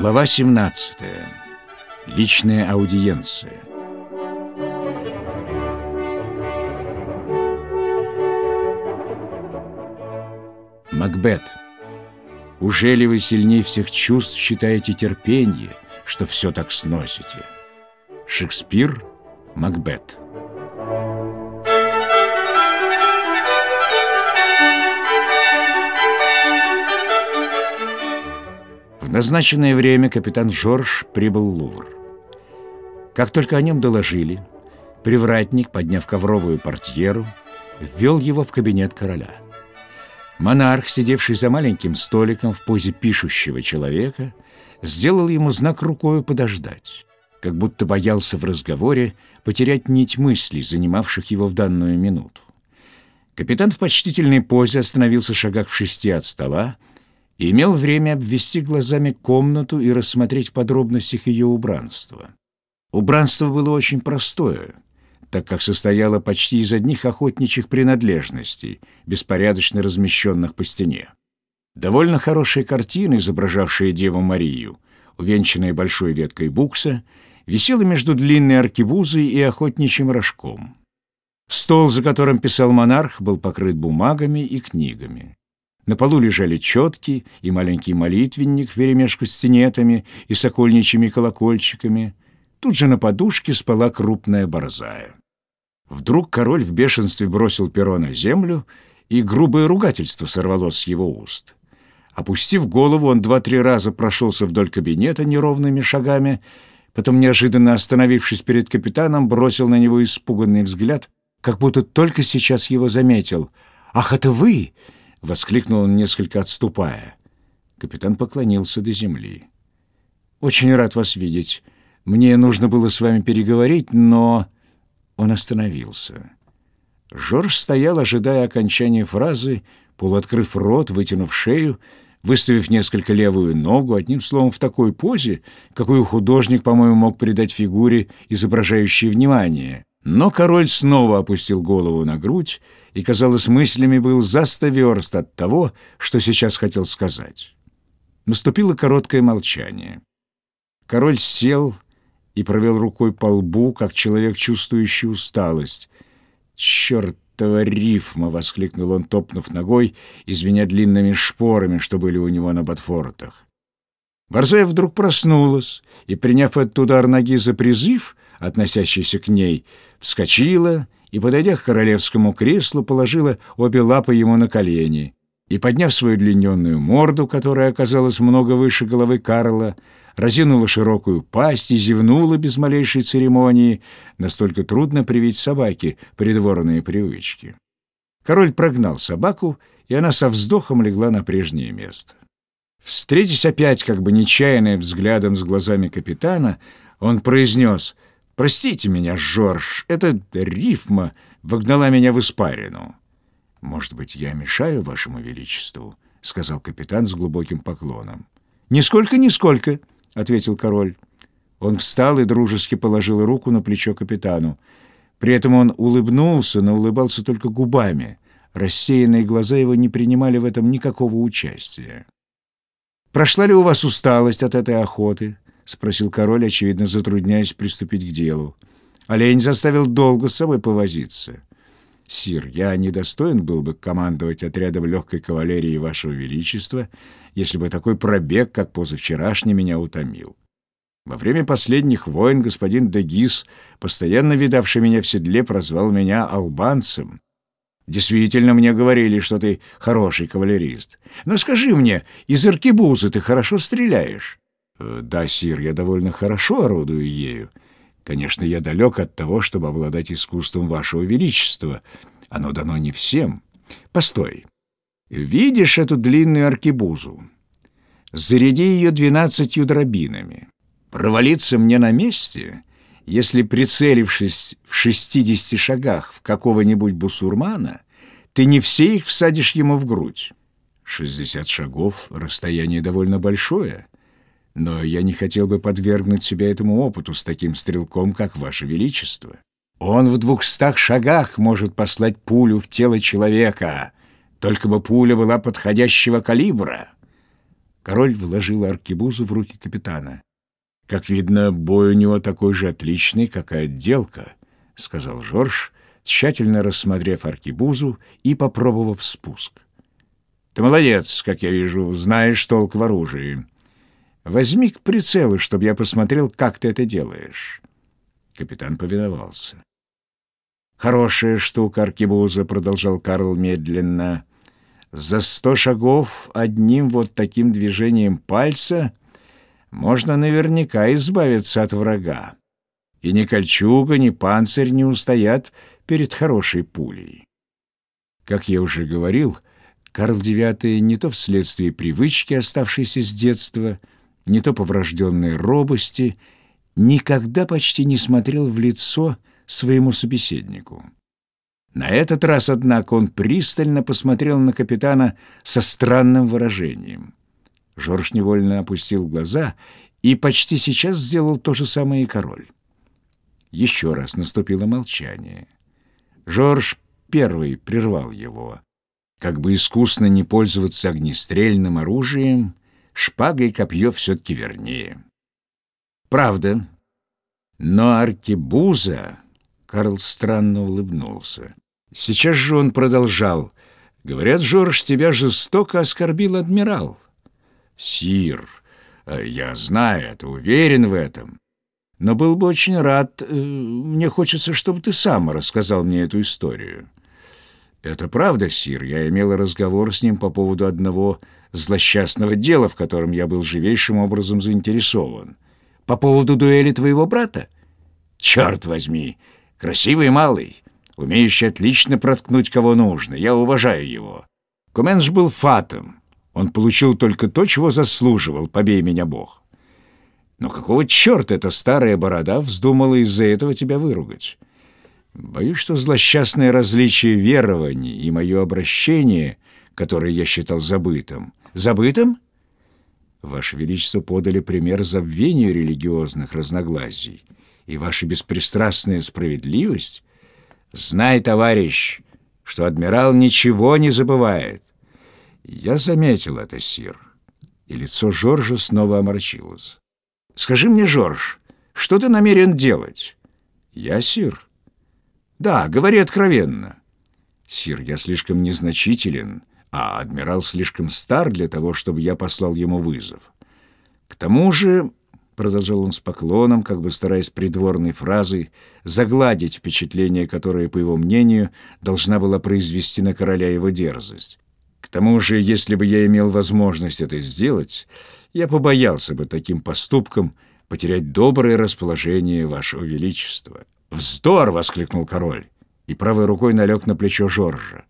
Глава 17. Личная аудиенция. Макбет. Уже ли вы сильнее всех чувств считаете терпение, что все так сносите? Шекспир, Макбет. Назначенное время капитан Жорж прибыл в Лувр. Как только о нем доложили, привратник, подняв ковровую портьеру, ввел его в кабинет короля. Монарх, сидевший за маленьким столиком в позе пишущего человека, сделал ему знак рукою подождать, как будто боялся в разговоре потерять нить мыслей, занимавших его в данную минуту. Капитан в почтительной позе остановился шагах в шести от стола, и имел время обвести глазами комнату и рассмотреть в подробностях ее убранства. Убранство было очень простое, так как состояло почти из одних охотничьих принадлежностей, беспорядочно размещенных по стене. Довольно хорошие картины, изображавшие Деву Марию, увенчанные большой веткой букса, висела между длинной аркебузой и охотничьим рожком. Стол, за которым писал монарх, был покрыт бумагами и книгами. На полу лежали четки и маленький молитвенник вперемешку с тенетами и сокольничьими колокольчиками. Тут же на подушке спала крупная борзая. Вдруг король в бешенстве бросил перо на землю, и грубое ругательство сорвалось с его уст. Опустив голову, он два-три раза прошелся вдоль кабинета неровными шагами, потом, неожиданно остановившись перед капитаном, бросил на него испуганный взгляд, как будто только сейчас его заметил. «Ах, это вы!» — воскликнул он, несколько отступая. Капитан поклонился до земли. «Очень рад вас видеть. Мне нужно было с вами переговорить, но...» Он остановился. Жорж стоял, ожидая окончания фразы, полуоткрыв рот, вытянув шею, выставив несколько левую ногу, одним словом, в такой позе, какую художник, по-моему, мог придать фигуре, изображающей внимание. Но король снова опустил голову на грудь и, казалось, мыслями был за от того, что сейчас хотел сказать. Наступило короткое молчание. Король сел и провел рукой по лбу, как человек, чувствующий усталость. «Чертова рифма!» — воскликнул он, топнув ногой, извиня длинными шпорами, что были у него на ботфортах. Борзая вдруг проснулась и, приняв этот удар ноги за призыв, относящийся к ней, вскочила и, подойдя к королевскому креслу, положила обе лапы ему на колени и, подняв свою длинненную морду, которая оказалась много выше головы Карла, разинула широкую пасть и зевнула без малейшей церемонии, настолько трудно привить собаке придворные привычки. Король прогнал собаку, и она со вздохом легла на прежнее место. Встретясь опять как бы нечаянным взглядом с глазами капитана, он произнес «Простите меня, Жорж, эта рифма вогнала меня в испарину». «Может быть, я мешаю вашему величеству?» — сказал капитан с глубоким поклоном. «Нисколько, нисколько», — ответил король. Он встал и дружески положил руку на плечо капитану. При этом он улыбнулся, но улыбался только губами. Рассеянные глаза его не принимали в этом никакого участия. «Прошла ли у вас усталость от этой охоты?» — спросил король, очевидно затрудняясь приступить к делу. Олень заставил долго с собой повозиться. «Сир, я недостоин был бы командовать отрядом легкой кавалерии Вашего Величества, если бы такой пробег, как позавчерашний, меня утомил. Во время последних войн господин Дегис, постоянно видавший меня в седле, прозвал меня албанцем. Действительно, мне говорили, что ты хороший кавалерист. Но скажи мне, из аркебузы ты хорошо стреляешь? Э, да, сир, я довольно хорошо орудую ею. Конечно, я далек от того, чтобы обладать искусством вашего величества. Оно дано не всем. Постой. Видишь эту длинную аркебузу? Заряди ее двенадцатью дробинами. Провалиться мне на месте если, прицелившись в шестидесяти шагах в какого-нибудь бусурмана, ты не все их всадишь ему в грудь. Шестьдесят шагов — расстояние довольно большое, но я не хотел бы подвергнуть себя этому опыту с таким стрелком, как Ваше Величество. Он в двухстах шагах может послать пулю в тело человека, только бы пуля была подходящего калибра. Король вложил аркебузу в руки капитана. «Как видно, бой у него такой же отличный, как и отделка», — сказал Жорж, тщательно рассмотрев аркебузу и попробовав спуск. «Ты молодец, как я вижу, знаешь толк в оружии. Возьми к прицелу, чтобы я посмотрел, как ты это делаешь». Капитан повиновался. «Хорошая штука, аркебуза», — продолжал Карл медленно. «За сто шагов одним вот таким движением пальца можно наверняка избавиться от врага. И ни кольчуга, ни панцирь не устоят перед хорошей пулей». Как я уже говорил, Карл IX не то вследствие привычки, оставшейся с детства, не то по врожденной робости, никогда почти не смотрел в лицо своему собеседнику. На этот раз, однако, он пристально посмотрел на капитана со странным выражением. Жорж невольно опустил глаза и почти сейчас сделал то же самое и король. Еще раз наступило молчание. Жорж первый прервал его. Как бы искусно не пользоваться огнестрельным оружием, шпага и копье все-таки вернее. Правда, но аркебуза Карл странно улыбнулся. Сейчас же он продолжал. «Говорят, Жорж, тебя жестоко оскорбил адмирал». «Сир, э, я знаю это, уверен в этом. Но был бы очень рад. Э, мне хочется, чтобы ты сам рассказал мне эту историю». «Это правда, Сир. Я имел разговор с ним по поводу одного злосчастного дела, в котором я был живейшим образом заинтересован. По поводу дуэли твоего брата? Черт возьми! Красивый малый, умеющий отлично проткнуть кого нужно. Я уважаю его. Куменш был фатом. Он получил только то, чего заслуживал, побей меня Бог. Но какого черта эта старая борода вздумала из-за этого тебя выругать? Боюсь, что злосчастное различие верований и мое обращение, которое я считал забытым... Забытым? Ваше Величество подали пример забвению религиозных разногласий и ваша беспристрастная справедливость, знай, товарищ, что адмирал ничего не забывает. Я заметил это, сир, и лицо Жоржа снова оморчилось. Скажи мне, Жорж, что ты намерен делать? Я, сир. Да, говори откровенно. Сир, я слишком незначителен, а адмирал слишком стар для того, чтобы я послал ему вызов. К тому же продолжал он с поклоном, как бы стараясь придворной фразой загладить впечатление, которое, по его мнению, должна была произвести на короля его дерзость. К тому же, если бы я имел возможность это сделать, я побоялся бы таким поступком потерять доброе расположение вашего величества. «Вздор!» — воскликнул король и правой рукой налег на плечо Жоржа.